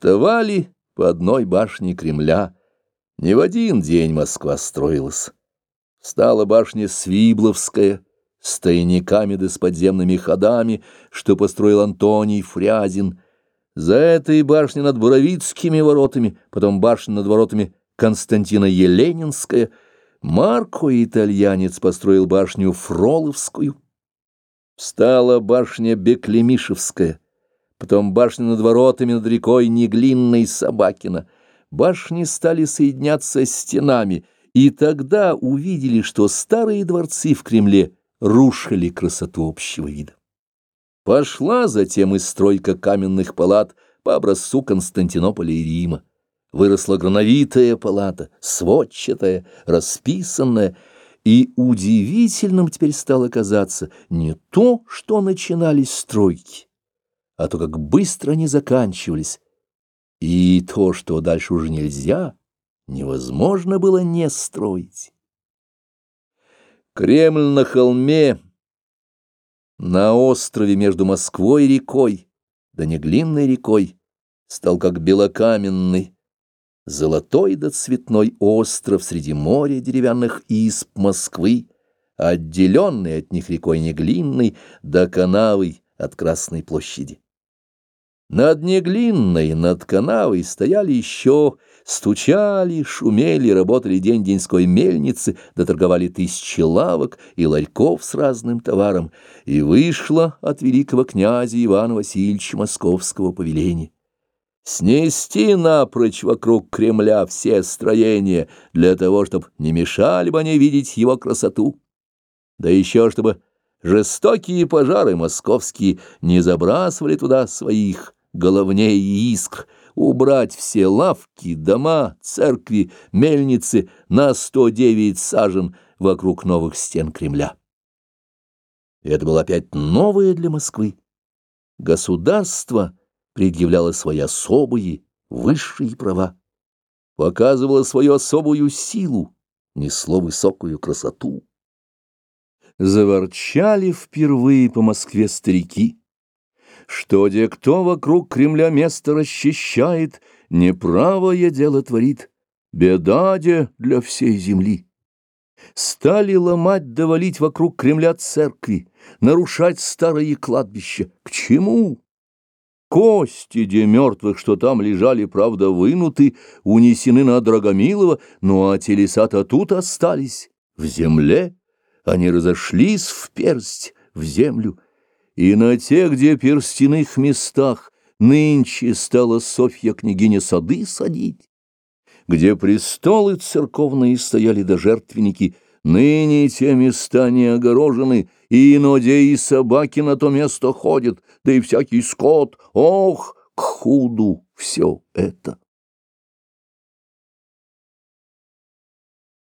Вставали по одной башне Кремля. Не в один день Москва строилась. Стала башня Свибловская, с тайниками да с подземными ходами, что построил Антоний Фрязин. За этой башней над Буровицкими воротами, потом башня над воротами Константина Еленинская. Марко, итальянец, построил башню Фроловскую. Стала башня Беклемишевская, потом башня над воротами над рекой Неглинной Собакина. Башни стали соединяться стенами, и тогда увидели, что старые дворцы в Кремле рушили красоту общего вида. Пошла затем и стройка каменных палат по образцу Константинополя и Рима. Выросла грановитая палата, сводчатая, расписанная, и удивительным теперь стало казаться не то, что начинались стройки, а то, как быстро они заканчивались, и то, что дальше уже нельзя, невозможно было не строить. Кремль на холме, на острове между Москвой и рекой, да не глинной рекой, стал как белокаменный, золотой да цветной остров среди моря деревянных исп Москвы, отделенный от них рекой Неглинной до канавы от Красной площади. Над Неглинной, над канавой стояли еще, стучали, шумели, работали день-деньской мельницы, доторговали тысячи лавок и ларьков с разным товаром, и вышло от великого князя Ивана Васильевича Московского повеления. Снести напрочь вокруг Кремля все строения для того, чтобы не мешали бы они видеть его красоту. Да еще чтобы жестокие пожары московские не забрасывали туда своих головней искр, убрать все лавки, дома, церкви, мельницы на 109 сажен вокруг новых стен Кремля. Это было опять новое для Москвы. Государство — предъявляла свои особые, высшие права, показывала свою особую силу, несло высокую красоту. Заворчали впервые по Москве старики, что где кто вокруг Кремля место расчищает, неправое дело творит, беда де для всей земли. Стали ломать довалить вокруг Кремля церкви, нарушать старые кладбища. К чему? Кости де мертвых, что там лежали, правда, вынуты, унесены на Драгомилова, ну а телеса-то тут остались, в земле. Они разошлись в персть, в землю. И на тех, где перстяных местах нынче стала Софья княгиня сады садить, где престолы церковные стояли до жертвенники — Ныне те места не огорожены, и иноде и собаки на то место ходят, да и всякий скот. Ох, к худу все это!